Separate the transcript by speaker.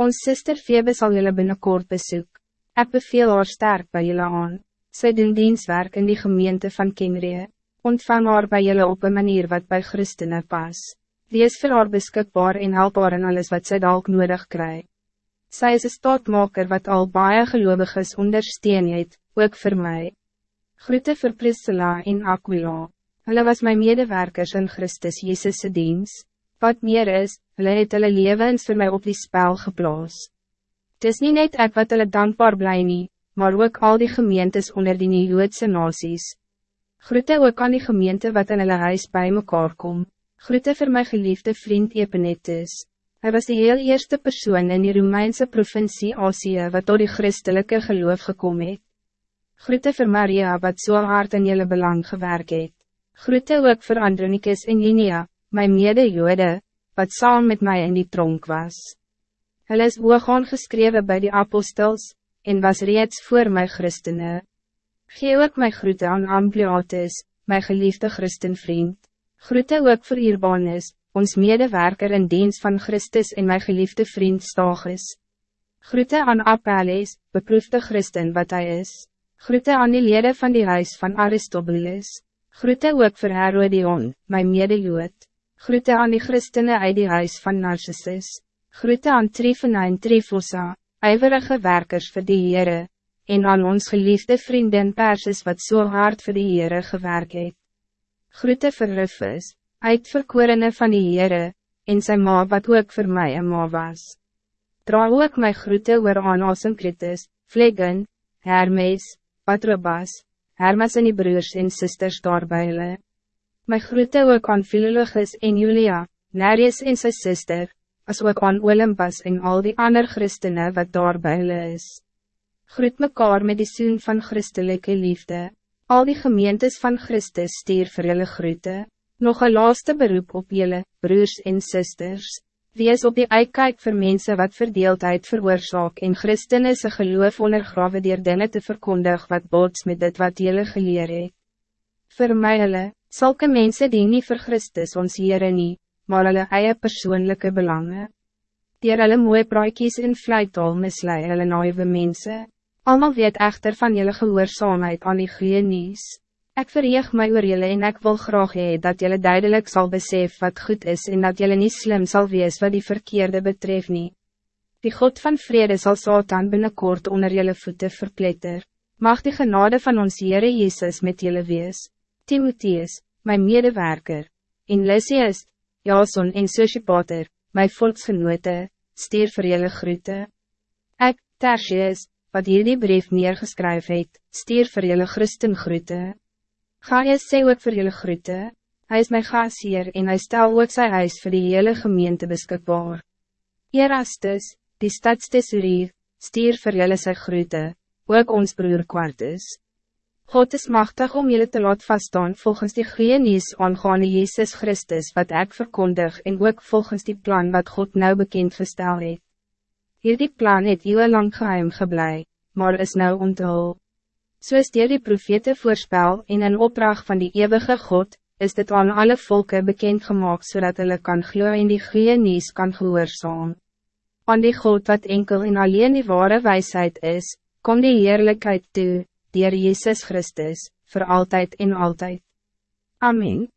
Speaker 1: Ons sister Febe zal jullie binnenkort bezoek. Ik beveel haar sterk bij jullie aan. Zij doen dienstwerk in die gemeente van Kenree. Ontvang haar bij jullie op een manier wat bij christenen pas. Die is voor haar beschikbaar en help haar in alles wat zij dalk nodig krijgt. Zij is een staatmaker wat al baie gelovig is ondersteun het, ook voor mij. Groete voor Priscilla en Aquila. Hulle was mijn medewerkers in Christus Jezus' dienst. Wat meer is, hulle het hulle levens vir my op die spel geplaas. Het is niet net ek wat hulle dankbaar bly nie, maar ook al die gemeentes onder die Joodse nasies. Groete ook aan die gemeente wat in hulle huis bij mekaar kom. Groete voor mijn geliefde vriend Epenetus. Hij was de heel eerste persoon in die Romeinse provincie Azië wat door die christelijke geloof gekomen het. Groete voor Maria wat zo so hard in jullie belang gewerkt het. Groete ook voor Andronicus en Linia, mijn mede-jode, wat saam met mij in die tronk was. Hulle is hoog geschreven bij die apostels, en was reeds voor my christene. Gee ook my groete aan Ampliatus, my geliefde christenvriend. Groete ook voor Urbanus, ons medewerker in dienst van Christus en my geliefde vriend Stagus. Groete aan Apelles, beproefde christen wat hij is. Groete aan die leden van die huis van Aristobulus. Groete ook voor Herodion, my mede-jood. Groete aan die christenen uit die huis van Narcissus. Groete aan Trifena en Trifosa, ijverige werkers voor die Heere, en aan ons geliefde vrienden Persis wat zo so hard voor die Heere gewerkt het. Groete vir Rufus, uitverkorene van die Heere, en sy ma wat ook voor mij een ma was. Dra ook my groete oor aan Asynkritus, Vleggen, Hermes, Patrobas, Hermes en die broers en sisters daar by hulle. My groete ook aan Philologus en Julia, Nereus en sy sister, as ook aan Olympus en al die ander christenen wat daar by hulle is. Groet mekaar met die soen van christelijke liefde. Al die gemeentes van Christus stier vir julle groete. Nog een laaste beroep op julle, broers en sisters. Wees op die uitkijk voor mensen wat verdeeldheid veroorzaak en Christen is een geloof ondergrawe dier dinge te verkondig wat bots met dit wat julle geleer het. Voor mij hulle, Zulke mensen die niet voor Christus ons Heere nie, maar hulle eie persoonlijke belangen. Dier hulle mooie praatjies in vlijtal mislei hulle naaiwe mense. Almal weet echter van julle gehoorzaamheid aan die goeie nies. Ek verheeg my oor julle en ek wil graag hee dat julle duidelijk zal besef wat goed is en dat julle niet slim zal wees wat die verkeerde betreft nie. Die God van vrede zal Satan binnenkort onder julle voeten verpletter. Mag die genade van ons Heere Jezus met julle wees. Timotheus, mijn medewerker, en Lysias, Jason en Sosjepater, mijn volksgenote, stier vir julle groete. Ek, Tertius, wat hierdie brief neergeskryf het, stier vir julle Christen groete. Gaius sê ook vir julle groete, hy is my gasheer en hy stel ook sy huis vir die hele gemeente beskikbaar. Erastus, die stadstesurier, stier vir julle sy groete, ook ons broer Quartus. God is machtig om jullie te laat vaststaan volgens die goeie nieuws aangaande Jezus Christus wat ik verkondig en ook volgens die plan wat God nou bekend gestel het. Hierdie plan het eeuwe lang geheim geblei, maar is nou onthul. Soos dier die profete voorspel en in opdracht van die eeuwige God, is dit aan alle volken bekend gemaakt zodat hulle kan glo en die goeie nieuws kan gehoorzaam. Aan die God wat enkel en alleen die ware wijsheid is, kom die heerlijkheid toe, Dier Jezus Christus, voor altijd en altijd. Amen.